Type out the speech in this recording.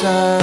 sun.